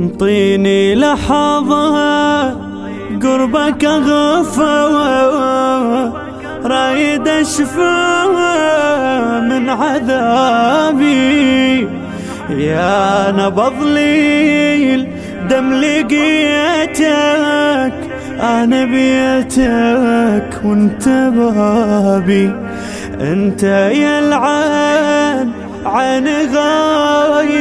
انطيني لحظة قربك اغفى رايد اشفى من عذابي. يا نبض ليل دم لقيتك أنا بيتك وانت بابي. أنت يا العين عين غايب.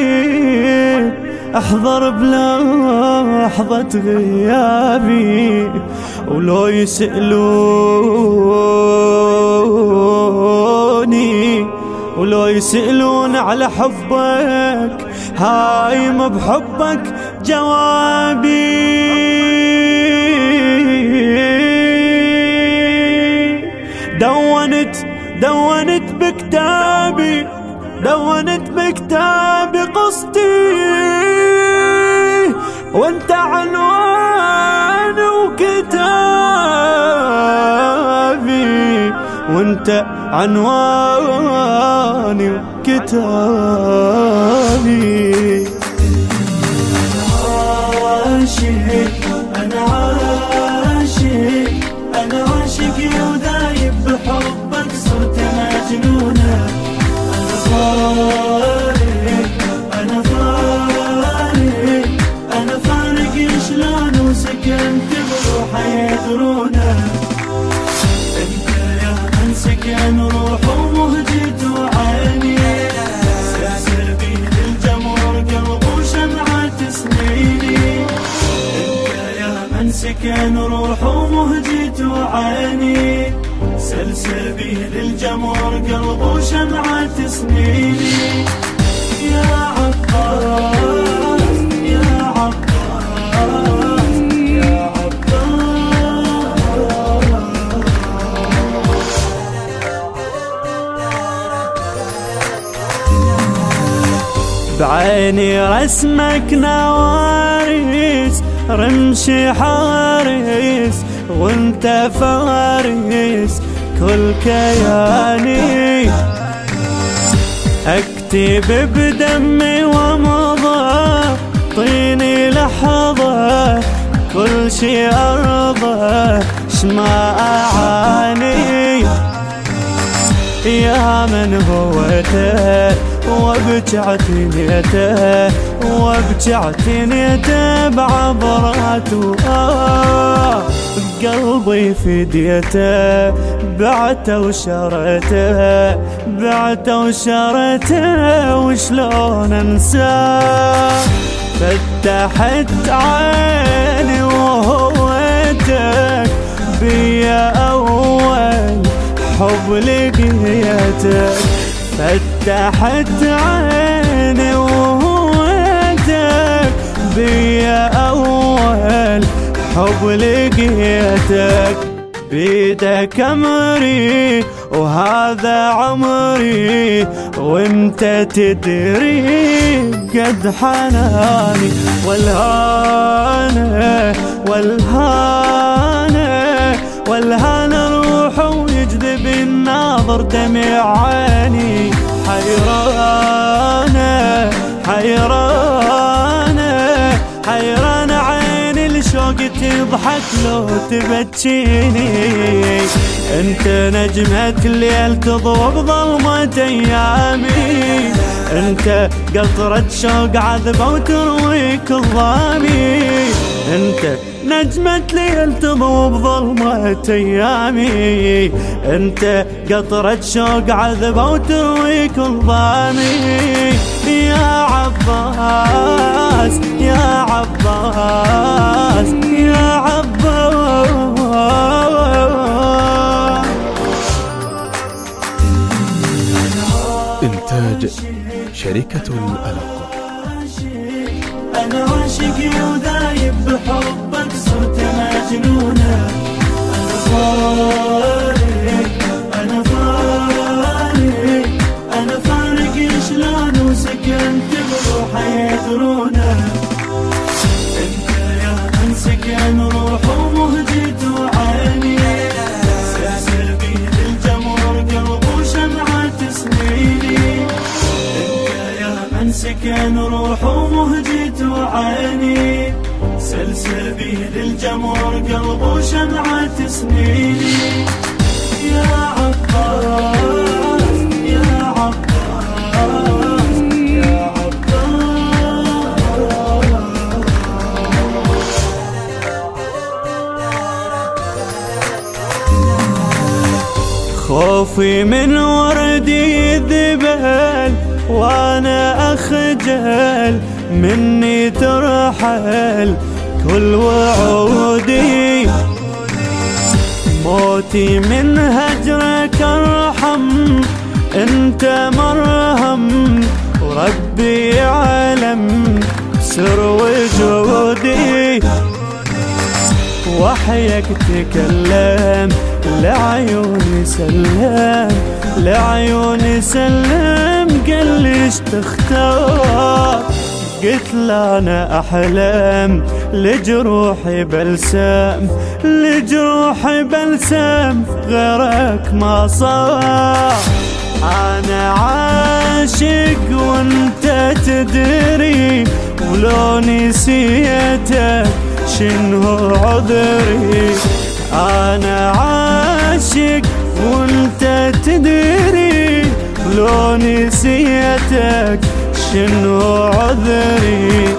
أحضر بلحظة غيابي ولو يسألوني ولو يسألون على حبك هايم بحبك جوابي. دونت دونت بكتابي دونت بكتابي قصتي. وانت عنواني وكتابي. وانت عنواني وكتابي. عاشق سكن روح ومهجت وعيني. سلسل بين الجمر قلب وشمعة سنيني يا عباس يا يا بعيني رسمك نواريس رمشي حارس وانت فارس كل كياني. اكتب بدمي ومضى طيني لحظة كل شي أرضى شما أعاني. يا من هوته وبجعت نيته وبجعت نيته بعبراته آه قلبي فديته بعته وشرته بعته وشرته وشلون انساه فتحت عيني وهويتك بيا أول. حب لقيتك فتحت عيني وهويتك بيا أول حب لقيتك. بيدك أمري وهذا عمري وإنت تدري قد حناني والهانة والهانة الناظر دمع عيني حيرانة حيرانة حيرانه عيني الشوق تضحك لو تبكيني. أنت نجمة الليل تضوى بظلمة أيامي. أنت قطرة شوق عذبة وتروي كظامي انت نجمة ليل تضوى بظلمة أيامي. انت قطرة شوق عذبة وتروي كظامي يا عباس يا عباس يا عباس. إنتاج شركة الألق. أنا عاشق وذايب بحبك صرت مجنونة أنا فارق أنا فارق أنا فارق شلون وسكنت بروحي يدرونه سلسبيل الجمر قلب وشمعة سنيني يا عباس يا عباس يا عباس. خوفي من وردي الذبل وأنا أخجل مني ترحل. كل وعودي موتي من هجرك ارحم انت مرهم. وربي يعلم سر وجودي. وحيك تكلم لعيوني سلم لعيوني سلم. قال ليش تختار؟ قلت له أنا احلم لجروحي بلسم لجروحي بلسم غيرك ما صار أنا عاشق وأنت تدري ولو نسيتك شنو عذري. أنا عاشق وأنت تدري لو نسيتك شنو عذري؟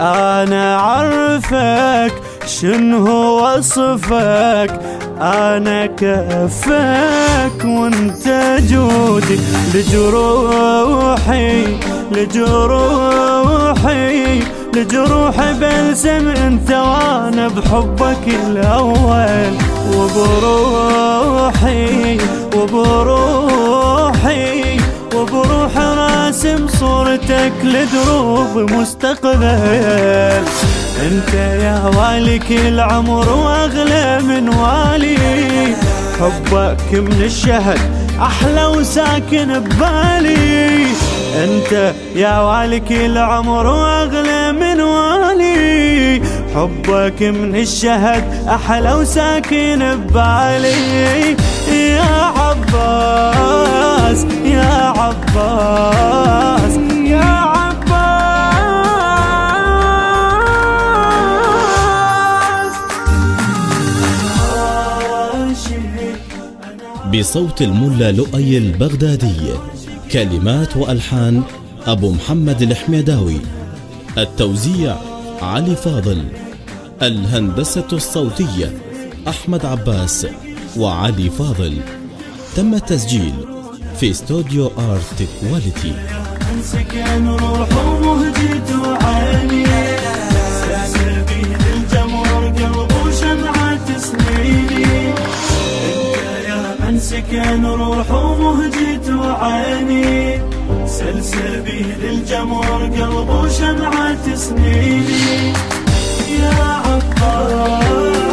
أنا عرفك شنو وصفك؟ أنا كفك وأنت جودي. لجروحي لجروحي لجروحي بلسم أنت وأنا بحبك الأول. وبروحي وبروحي وبروحي راسم صورتك لدروب مستقبل. انت يا والي كل عمر واغلى من والي. حبك من الشهد أحلى وساكن ببالي. انت يا والي كل عمر واغلى من والي. حبك من الشهد أحلى وساكن ببالي. يا عباس يا عباس يا عباس. بصوت الملا لؤي البغدادي كلمات وألحان أبو محمد الحميداوي. التوزيع علي فاضل. الهندسة الصوتية أحمد عباس. وعلي فاضل. تم التسجيل في استوديو آرت كواليتي. سكن روح ومهجت وعيني سلسبيل الجمر قلب وشمعة سنيني يا من